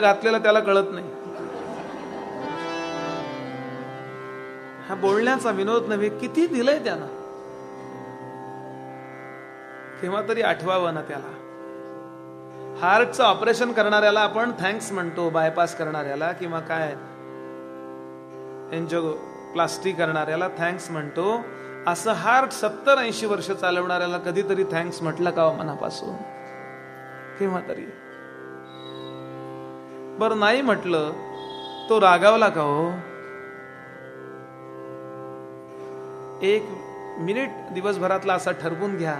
घातलेला त्याला कळत नाही. हा बोलण्याचा विनोद नव्हे किती दिलंय त्यानं. केव्हा तरी आठवावं ना त्याला. हार्टचं ऑपरेशन करणाऱ्याला आपण थँक्स म्हणतो बायपास करणाऱ्याला किंवा काय. एन्जिओ प्लास्टिक करणाऱ्याला थँक्स म्हणतो. असं हार्ट सत्तर ऐंशी वर्ष चालवणाऱ्याला कधीतरी थँक्स म्हटलं का हो मनापासून? केव्हा तरी. बर नाही म्हटलं. तो रागावला का हो? एक मिनिट दिवसभरातला असा ठरवून घ्या.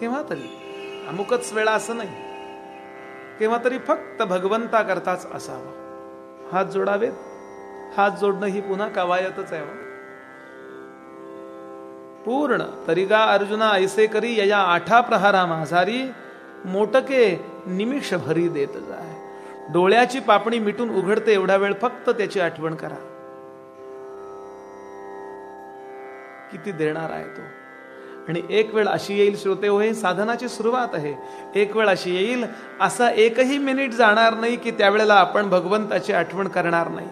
केव्हा तरी. अमुकच वेळा असं नाही. केव्हा तरी फक्त भगवंता करताच असावा. हात जोडावेत. हात जोडणं ही पुन्हा कवायतच आहे हो. पूर्ण. तरीगा अर्जुना ऐसे करी या आठा प्रहारा माझारी मोटके निमिष भरी देत जाय. डोळ्याची पापणी मिटून उघडते एवढा वेळ फक्त त्याची आठवण करा. किती देणार आहे तो? आणि एक वेळ अशी येईल श्रोते हो हे साधनाची सुरुवात आहे. एक वेळ अशी येईल असा एकही मिनिट जाणार नाही की त्यावेळेला आपण भगवंताची आठवण करणार नाही.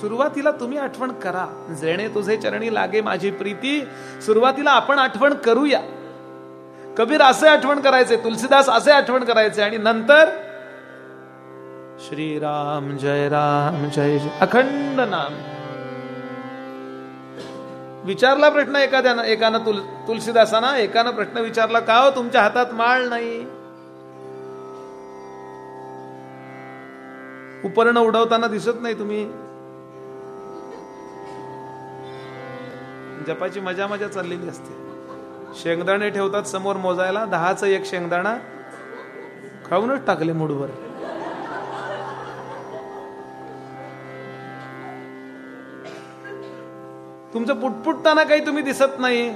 सुरुवातीला तुम्ही आठवण करा. जेणे तुझे चरणी लागे माझी प्रीती सुरुवातीला आपण आठवण करूया. कबीर असे आठवण करायचे तुलसीदास असे आठवण करायचे आणि नंतर श्रीराम जय राम जय जय अखंड नाम. विचारला प्रश्न एखाद्यानं एकानं तुल तुलसीदासाना एकानं प्रश्न विचारला का हो तुमच्या हातात माळ नाही? उपर्ण उडवताना दिसत नाही तुम्ही. जपाची मजा मजा चाललेली असते. शेंगदाणे ठेवतात समोर मोजायला. दहाच एक शेंगदाणा. खाऊनच टाकले मुडवर. तुमचं पुटपुटताना काही तुम्ही दिसत नाही.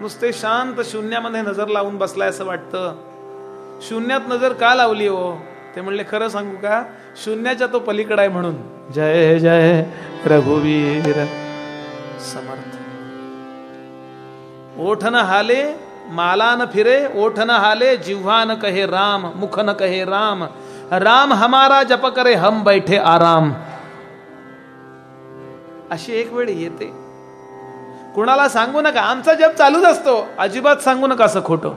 नुसते शांत शून्यामध्ये नजर लावून बसलाय असं वाटतं. शून्यात नजर का लावली हो? ते म्हणले खरं सांगू का? शून्याच्या तो पलीकडे आहे म्हणून. जय जय रघुवीर समर्थ. ओठन हाले मालान फिरे ओठन हाले जिव्हान कहे राम मुखन कहे राम राम हमारा जप करे हम बैठे आराम. अशी एक वेळ येते. कुणाला सांगू नका आमचा जप चालूच असतो. अजिबात सांगू नका असं खोटं.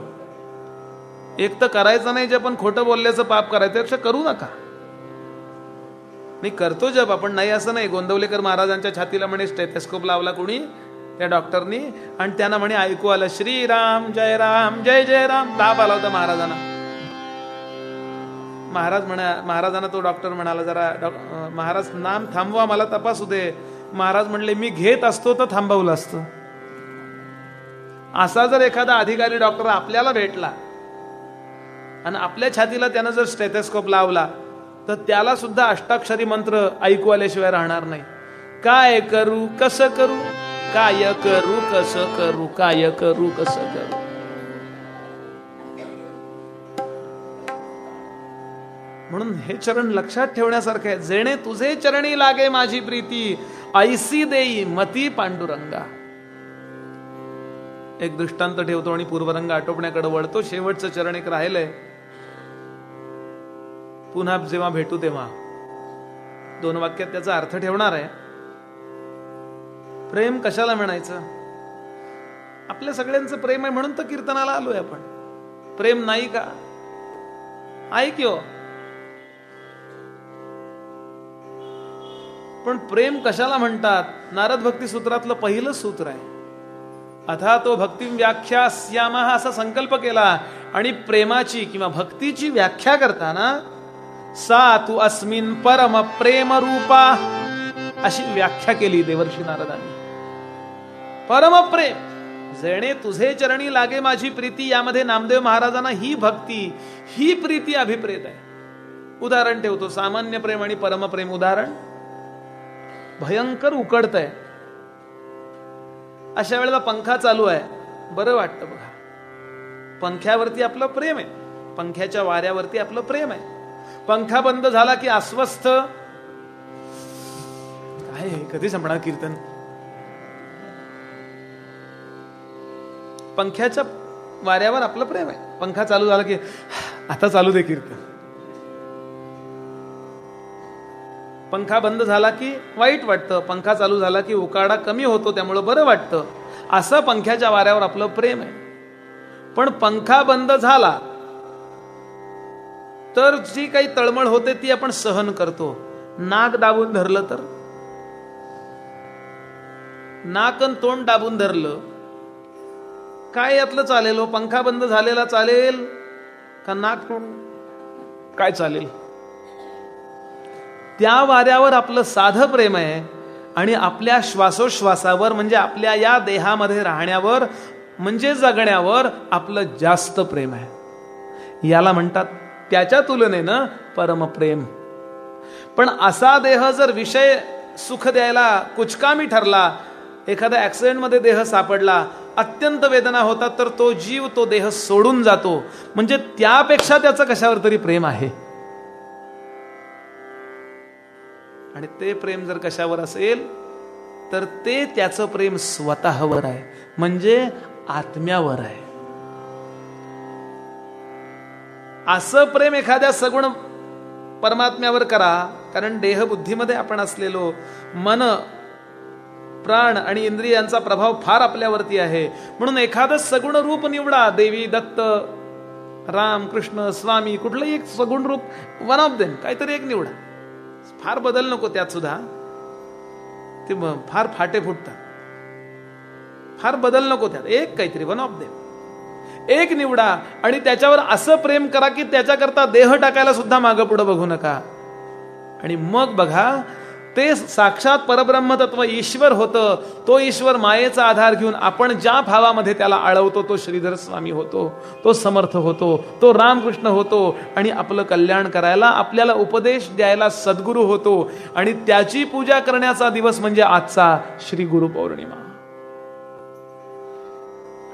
एक तर करायचं नाही जे पण खोटं बोलल्याचं पाप करायचं त्यापेक्षा करू नका. मी करतो जप आपण नाही असं नाही. गोंदवलेकर महाराजांच्या छातीला म्हणे स्टेथेस्कोप लावला कुणी? त्या डॉक्टरनी आणि त्यांना म्हणे ऐकू आलं श्रीराम जय राम जय जय राम. ताप आला होता महाराजांना. महाराज म्हणा महाराजांना तो डॉक्टर म्हणाला जरा महाराज नाम थांबवा मला तपासू दे. महाराज म्हणले मी घेत असतो तर थांबवलं असतं. असा जर एखादा अधिकारी डॉक्टर आपल्याला भेटला आणि आपल्या छातीला त्यानं जर स्टेथेस्कोप लावला तर त्याला सुद्धा अष्टाक्षरी मंत्र ऐकू आल्याशिवाय राहणार नाही. काय करू कसं करू? काय करू कस करू काय करू कस करू? म्हणून हे चरण लक्षात ठेवण्यासारखे आहे. जेणे तुझे चरणी लागे माझी प्रीती ऐसी देई मती पांडुरंगा. एक दृष्टांत ठेवतो आणि पूर्वरंग आटोपण्याकडे वळतो. शेवटचं चरण एक राहिलंय. पुन्हा जेव्हा भेटू तेव्हा. दोन वाक्यात त्याचा अर्थ ठेवणार आहे. प्रेम कशाला म्हणायचं? आपल्या सगळ्यांचं प्रेम आहे म्हणून तर कीर्तनाला आलोय आपण. प्रेम नाही का? ऐक्यो पण प्रेम कशाला म्हणतात? नारद भक्ती सूत्रातलं पहिलं सूत्र आहे. अथा तो भक्ती व्याख्या श्यामा असा संकल्प केला आणि प्रेमाची किंवा भक्तीची व्याख्या करताना सा तू अस्मिन परम प्रेम रूपा अशी व्याख्या केली देवर्षी नारदांनी. परमप्रेम जेणे तुझे चरणी लागे माझी प्रीती यामध्ये नामदेव महाराजांना ही भक्ती ही प्रीती अभिप्रेत आहे. उदाहरण ठेवतो सामान्य प्रेम आणि परमप्रेम उदाहरण. भयंकर उकडत आहे. अशा वेळेला पंखा चालू आहे. बरं वाटतं बघा. पंख्यावरती आपलं प्रेम आहे. पंख्याच्या वाऱ्यावरती आपलं प्रेम आहे. पंखा बंद झाला की अस्वस्थ. काय कधी संपणार कीर्तन? पंख्याच्या वाऱ्यावर आपलं प्रेम आहे. पंखा चालू झाला की आता चालू दे कीर्तन. पंखा बंद झाला की वाईट वाटतं. पंखा चालू झाला की उकाडा कमी होतो त्यामुळं बरं वाटतं. असं पंख्याच्या वाऱ्यावर आपलं प्रेम आहे. पण पंखा बंद झाला तर जी काही तळमळ होते ती आपण सहन करतो. नाक दाबून धरलं तर? नाकन तोंड दाबून धरलं काय यातलं चालेल हो? पंखा बंद झालेला चालेल का नाक काय चालेल? त्या वाऱ्यावर आपलं साधं प्रेम आहे आणि आपल्या श्वासोश्वासावर म्हणजे आपल्या या देहामध्ये राहण्यावर म्हणजे जगण्यावर आपलं जास्त प्रेम आहे. याला म्हणतात त्याच्या तुलनेनं परमप्रेम. पण असा देह जर विषय सुख द्यायला कुचकामी ठरला एखाद्या ऍक्सिडेंटमध्ये देह सापडला अत्यंत वेदना होतात तर तो जीव तो देह सोडून जातो. म्हणजे त्यापेक्षा त्याचं कशावर तरी प्रेम आहे? आणि ते प्रेम जर कशावर असेल तर ते त्याचं प्रेम स्वतःवर आहे. म्हणजे आत्म्यावर आहे. असं प्रेम एखाद्या सगुण परमात्म्यावर करा कारण देहबुद्धीमध्ये आपण असलेलो मन प्राण आणि इंद्रियांचा प्रभाव फार आपल्यावरती आहे. म्हणून एखादं सगुण रूप निवडा देवी दत्त राम कृष्ण स्वामी कुठलंही एक सगुण रूप वन ऑफ देम काहीतरी एक निवडा. फार बदल नको त्यात सुद्धा. ते फार फाटे फुटतात. फार बदल नको त्यात. एक काहीतरी वन ऑफ देम एक निवडा आणि त्याच्यावर असं प्रेम करा की त्याच्याकरता देह टाकायला सुद्धा मागं पुढं बघू नका. आणि मग बघा ते साक्षात परब्रह्मतत्व ईश्वर होतं. तो ईश्वर मायेचा आधार घेऊन आपण ज्या भावामध्ये त्याला आळवतो तो श्रीधर स्वामी होतो तो समर्थ होतो तो रामकृष्ण होतो आणि आपलं कल्याण करायला आपल्याला उपदेश द्यायला सद्गुरू होतो. आणि त्याची पूजा करण्याचा दिवस म्हणजे आजचा श्री गुरु पौर्णिमा.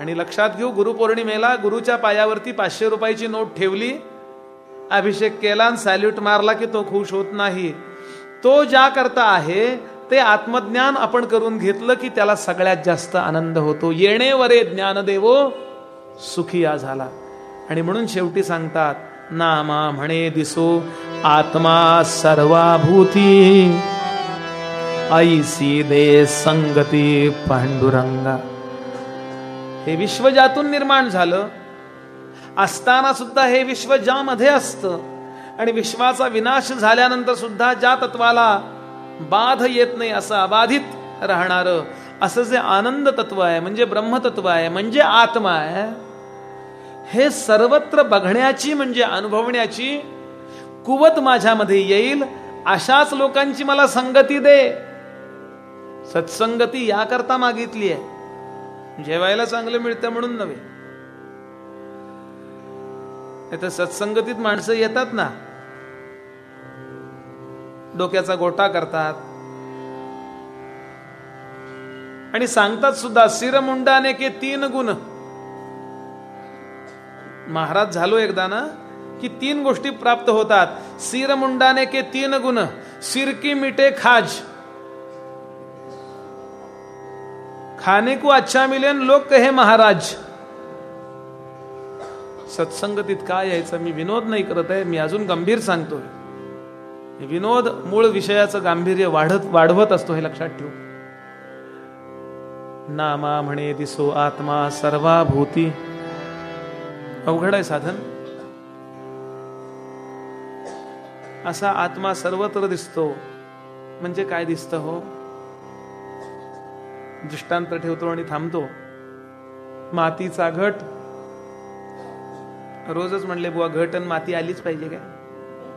आणि लक्षात घेऊ गुरुपौर्णिमेला गुरुच्या पायावरती पाचशे रुपयाची नोट ठेवली अभिषेक केला आणि सॅल्यूट मारला की तो खुश होत नाही. तो ज्या करता आहे ते आत्मज्ञान आपण करून घेतलं की त्याला सगळ्यात जास्त आनंद होतो. येणे वरे सुखिया झाला. आणि म्हणून शेवटी सांगतात नामा म्हणे दिसो आत्मा सर्वाभूती. ऐसी दे संगती पांडुरंगा. हे विश्व ज्यातून निर्माण झालं असताना सुद्धा हे विश्व ज्यामध्ये असतं आणि विश्वाचा विनाश झाल्यानंतर सुद्धा ज्या तत्वाला बाध येत नाही असं अबाधित राहणार असं जे आनंद तत्व आहे म्हणजे ब्रह्मतत्व आहे म्हणजे आत्मा आहे हे सर्वत्र बघण्याची म्हणजे अनुभवण्याची कुवत माझ्यामध्ये येईल अशाच लोकांची मला संगती दे. सत्संगती याकरता मागितली आहे. जेवायला चांगलं मिळतं म्हणून नव्हे. तर सत्संगतीत माणसं येतात ना डोक्याचा गोटा करतात. आणि सांगतात सुद्धा सिरमुंडाने के तीन गुण. महाराज झालो एकदा ना की तीन गोष्टी प्राप्त होतात. सिरमुंडाने के तीन गुण सिरकी मिटे खाज. खाने को अच्छा मिलेन लोक कहे महाराज. सत्संगतीत काय यायचं मी विनोद नाही करत आहे मी अजून गंभीर सांगतोय. विनोद मूळ विषयाचं गांभीर्य वाढत वाढवत असतो हे लक्षात ठेवू. नामा म्हणे दिसो आत्मा सर्वाभूती. अवघड आहे साधन. असा आत्मा सर्वत्र दिसतो. म्हणजे काय दिसतं हो? दृष्टांत ठेवतो आणि थांबतो. मातीचा घट. रोजच म्हणले बुवा घट आणि माती आलीच पाहिजे काय?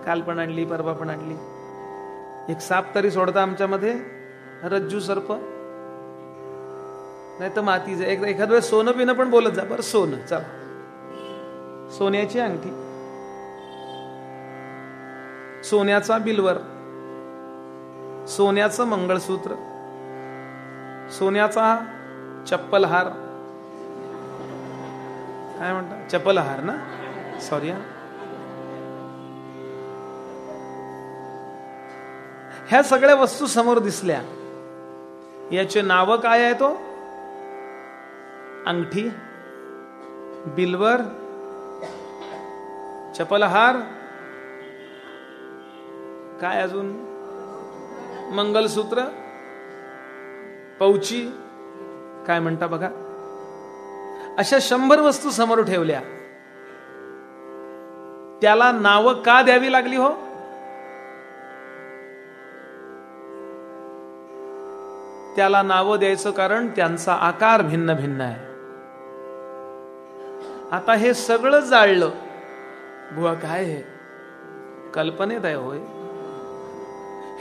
काल पण आणली परवा पण आणली. एक साप तरी सोडता आमच्यामध्ये रज्जू सर्प. नाही तर मातीचं एक एखाद वेळेस सोनं पिणं पण बोलत जा. बरं सोनं. चला. सोन्याची अंगठी. सोन्याचा बिलवर. सोन्याचं मंगळसूत्र. सोन्याचा चप्पल हार काय म्हणतात चप्पल हार ना सॉरी ह्या सगळ्या वस्तू समोर दिसल्या. याचे नाव काय आहे तो? अंगठी बिलवर चपलहार काय अजून? मंगलसूत्र पौची काय म्हणता बघा? अशा शंभर वस्तू समोर ठेवल्या. त्याला नावं का द्यावी लागली हो? त्याला नावं द्यायचं कारण त्यांचा आकार भिन्न भिन्न आहे. आता हे सगळं जाळलं. बुवा काय हे? कल्पनेत आहे होय.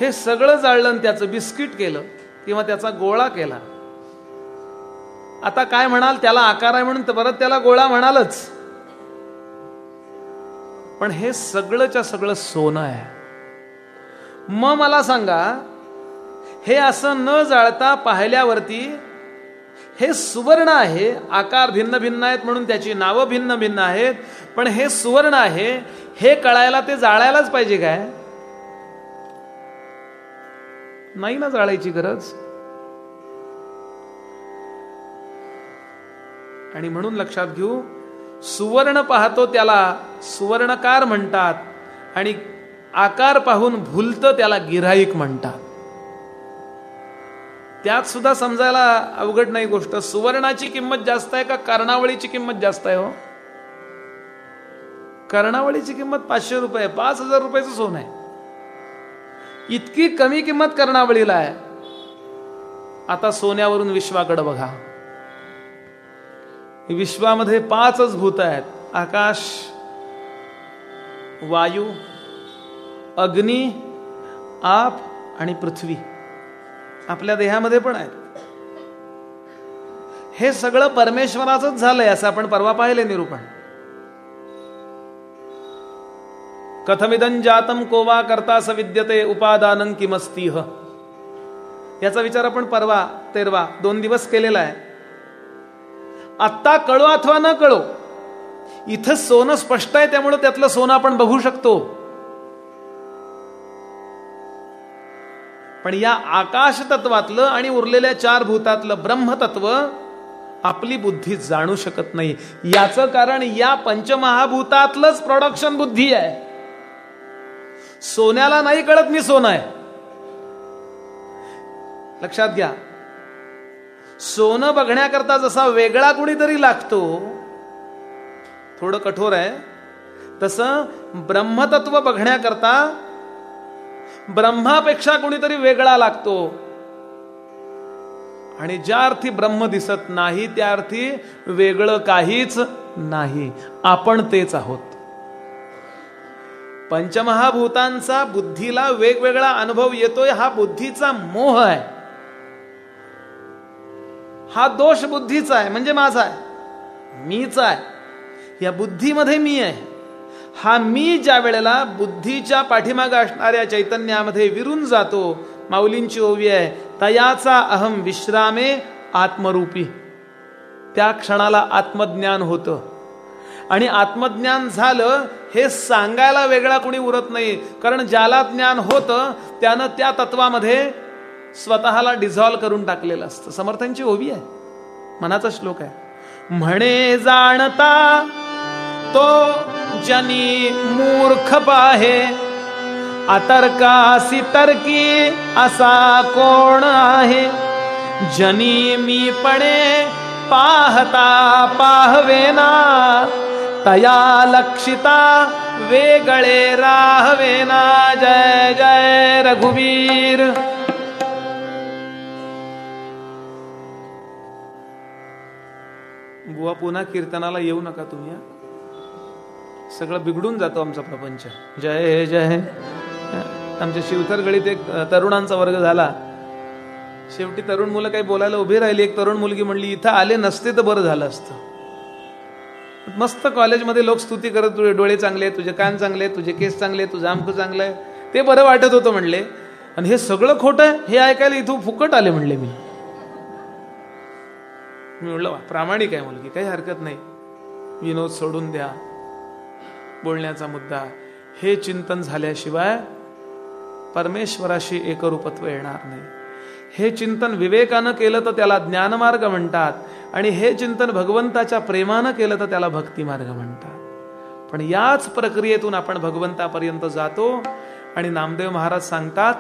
हे सगळं जाळलं आणि त्याचं बिस्किट केलं किंवा त्याचा गोळा केला. आता काय म्हणाल? त्याला आकार आहे म्हणून परत त्याला गोळा म्हणालच. पण हे सगळंच्या सगळं सोनं आहे. मग मला सांगा हे असं न जाळता पाहिल्यावरती हे सुवर्ण आहे. आकार भिन्न भिन्न आहेत म्हणून त्याची नावं भिन्न भिन्न आहेत. पण हे सुवर्ण आहे. हे कळायला ते जाळायलाच पाहिजे काय? नाही ना जाळायची गरज. आणि म्हणून लक्षात घेऊ सुवर्ण पाहतो त्याला सुवर्णकार म्हणतात आणि आकार पाहून भूलतं त्याला गिराईक म्हणतात. त्यात सुद्धा समजायला अवघड नाही गोष्ट. सुवर्णाची किंमत जास्त आहे का कर्णावळीची किंमत जास्त आहे हो? कर्णावळीची किंमत पाचशे रुपये पाच हजार रुपयाचं सोनं आहे. इतकी कमी किंमत कर्णावळीला आहे. आता सोन्यावरून विश्वाकडे बघा. विश्वामध्ये पाचच भूत आहेत. आकाश वायू अग्नी आप आणि पृथ्वी. आपल्या देहामध्ये पण आहेत. हे सगळं परमेश्वराचंच झालंय असं आपण परवा पाहिले निरूपण. कथमिदन जातम कोवा करता विद्यते उपादानं किमस्तीह. याचा विचार आपण परवा तेरवा दोन दिवस केलेला आहे. आत्ता कळो अथवा न कळो इथं सोनं स्पष्ट आहे त्यामुळे त्यातलं सोनं आपण बघू शकतो. पण या आकाश तत्वातलं आणि उरलेल्या चार भूतातलं ब्रह्मतत्व आपली बुद्धी जाणू शकत नाही. याचं कारण या पंचमहाभूतातलंच प्रोडक्शन बुद्धी आहे. सोन्याला नाही कळत मी सोनं आहे. लक्षात घ्या. सोनं बघण्याकरता जसा वेगळा कुणीतरी लागतो थोडं कठोर आहे. तसं ब्रह्मतत्व बघण्याकरता ब्रह्मापेक्षा कोणीतरी वेगळा लागतो. आणि ज्या अर्थी ब्रह्म दिसत नाही त्या अर्थी वेगळं काहीच नाही. आपण तेच आहोत. पंचमहाभूतांचा बुद्धीला वेगवेगळा अनुभव येतोय हा बुद्धीचा मोह आहे. हा दोष बुद्धीचा आहे म्हणजे माझा आहे. मीच आहे. या बुद्धीमध्ये मी आहे. हा मी ज्या वेळेला बुद्धीच्या पाठीमाग असणाऱ्या चैतन्यामध्ये विरून जातो माऊलींची ओवी आहे तयाचा अहम विश्रामे आत्मरूपी. त्या क्षणाला आत्मज्ञान होतं. आणि आत्मज्ञान झालं हे सांगायला वेगळा कुणी उरत नाही कारण ज्याला ज्ञान होतं त्यानं त्या तत्वामध्ये स्वतःला डिझॉल्व करून टाकलेलं असतं. समर्थांची ओवी आहे. मनाचा श्लोक आहे. म्हणे जाणता तो जनी मूर्ख पाहे अतर्कासी तर्की असा कोण आहे? जनी मी पणे पाहता पाहवेना तया लक्षिता वेगळे राहवेना. जय जय रघुवीर. बुवा पुन्हा कीर्तनाला येऊ नका तुम्ही सगळं बिघडून जातो आमचा प्रपंच. जय जय. आमच्या शिवथर एक तरुणांचा वर्ग झाला. शेवटी तरुण मुलं काही बोलायला उभी राहिली. एक तरुण मुलगी म्हणली इथं आले नसते तर बरं झालं असतं. मस्त कॉलेजमध्ये लोक स्तुती करत तुझे डोळे चांगले तुझे कान चांगले तुझे केस चांगले तुझं आमकं चांगलं आहे. ते बरं वाटत होतं म्हणले. आणि हे सगळं खोटं आहे हे ऐकायला इथं फुकट आले म्हणले मी. मी म्हणलं प्रामाणिक आहे मुलगी काही हरकत नाही. विनोद सोडून द्या. बोलण्याचा मुद्दा. हे चिंतन झाल्याशिवाय परमेश्वराशी एकरूपत्व येणार नाही. हे चिंतन विवेकानं केलं तर त्याला ज्ञानमार्ग म्हणतात आणि हे चिंतन भगवंताच्या प्रेमानं केलं तर त्याला भक्तिमार्ग म्हणतात. पण याच प्रक्रियेतून आपण भगवंतापर्यंत जातो आणि नामदेव महाराज सांगतात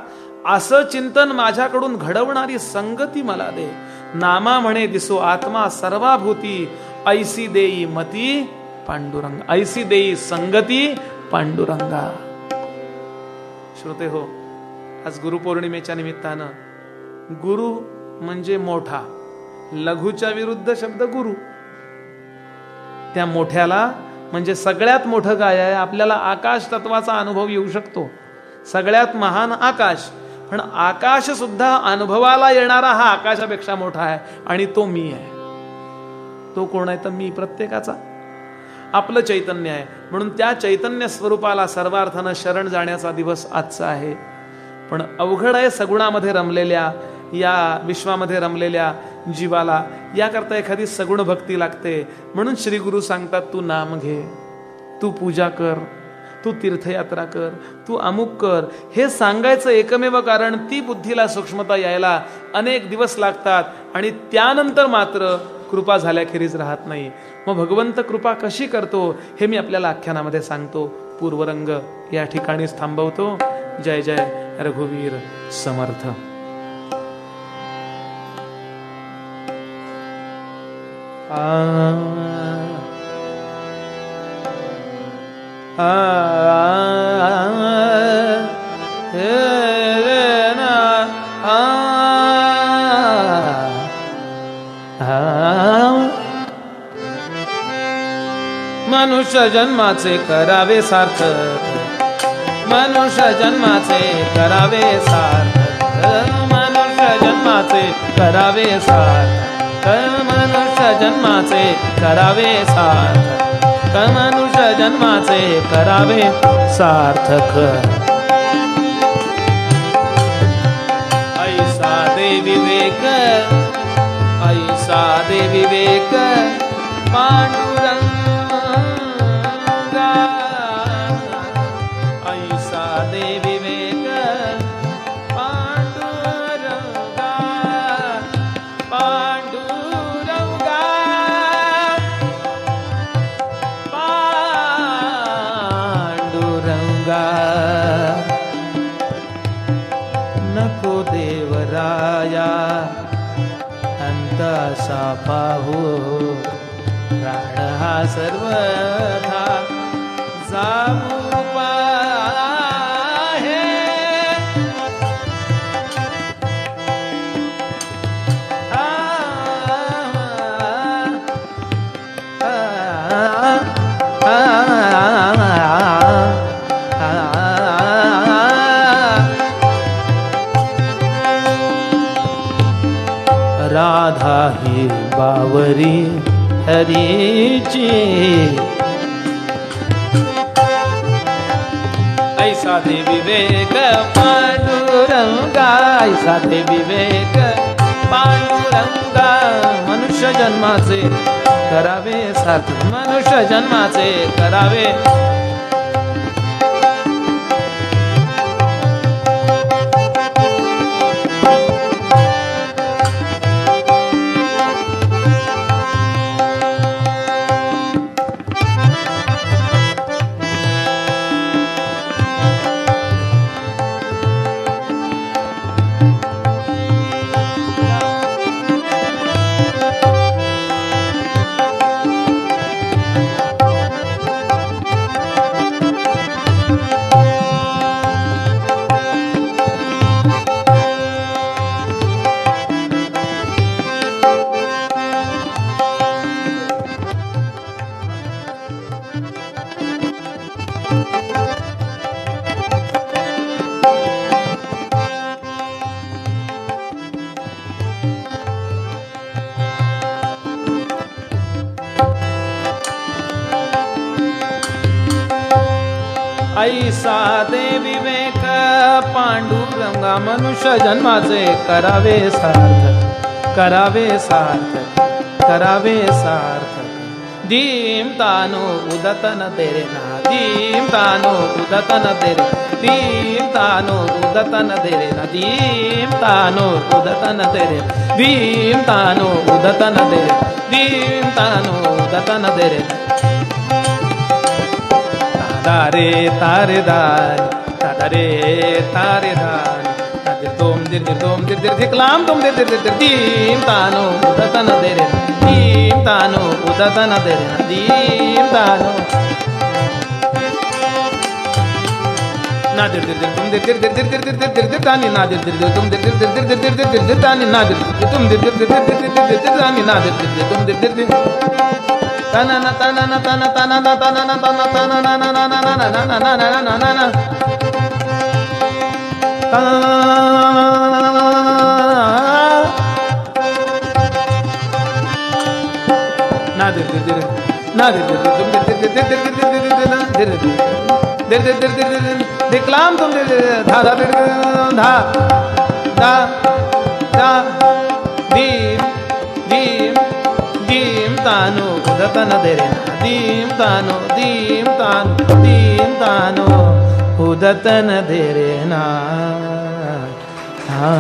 असं चिंतन माझ्याकडून घडवणारी संगती मला दे. नामा म्हणे दिसो आत्मा सर्वाभूती ऐसी देई मती पांडुरंग. ऐसी देई संगती पांडुरंगा. श्रोते हो आज गुरुपौर्णिमेच्या निमित्तानं गुरु म्हणजे मोठा लघुच्या विरुद्ध शब्द गुरु. त्या मोठ्याला म्हणजे सगळ्यात मोठं काय आहे आपल्याला आकाश तत्वाचा अनुभव येऊ शकतो. सगळ्यात महान आकाश पण आकाश सुद्धा अनुभवाला येणारा हा आकाशापेक्षा मोठा आहे आणि तो मी आहे. तो कोण आहे? तर मी प्रत्येकाचा. आपलं चैतन्य आहे. म्हणून त्या चैतन्य स्वरूपाला सर्वार्थानं शरण जाण्याचा दिवस आजचा आहे. पण अवघड आहे सगुणामध्ये रमलेल्या या विश्वामध्ये रमलेल्या जीवाला. याकरता एखादी सगुण भक्ती लागते. म्हणून श्री गुरु सांगतात तू नाम घे तू पूजा कर तू तीर्थयात्रा कर तू अमुक कर. हे सांगायचं एकमेव कारण ती बुद्धीला सूक्ष्मता यायला अनेक दिवस लागतात. आणि त्यानंतर मात्र कृपा झाल्याखेरीज राहत नाही. मग भगवंत कृपा कशी करतो हे मी आपल्याला आख्यानामध्ये सांगतो. पूर्वरंग या ठिकाणीच थांबवतो. जय जय रघुवीर समर्थ. मनुष्य जन्माचे करावे सार्थक मनुष्य जन्माचे करावे सार्थक मनुष्य जन्माचे करावे सार्थक मनुष्य जन्माचे करावे सार्थक मनुष्य जन्माचे करावे सार्थक. ऐसा दे विवेक ऐसा दे विवेक पांडुरंग सर्वथा जाऊ पाहे राधा ही बावरी हरीची. ऐसा दे विवेक पांडुरंगा ऐसा दे विवेक पांडुरंगा मनुष्य जन्माचे करावे साथ मनुष्य जन्माचे करावे. ऐसा दे विवेक पांडुरंगा मनुष्य जन्माचे करावे सार्थक करावे सार्थक करावे सार्थक दीम तानो उदतन तेरे ना दीम तानो उदतन तेरे दीम तानो उदतन तेरे ना दीम तानो उदतन तेरे दीम तानो उदतन तेरे दीम तानो उदतन तेरे। ததாரே தாரே தாய் ததாரே தாரே தாய் தோம் திர் திர் தோம் திர் திர் திக்லாம் தோம் திர் திர் திர் தீம் தானோ உததன தேரே தீம் தானோ உததன தேரே தீம் தானோ நாதிர் திர் திர் தும் திர் திர் திர் திர் திர் திர் திர் திர் திர் தானி நாதிர் திர் திர் தும் திர் திர் திர் திர் திர் திர் திர் திர் திர் தானி நாதிர் திர் தும் திர் திர் திர் திர் திர் திர் திர் திர் தானி நாதிர் திர் திர் தும் திர் திர் திர் तनन तनन तन तनन तनन तन तनन दिक्लाम तुम धा धा धा धा धा ತನದೆರೆ ದೀಂ ತಾನು ದೀಂ ತಾನು ದೀಂ ತಾನು ಉದತನದೆರೆ ನಾ ಹಾ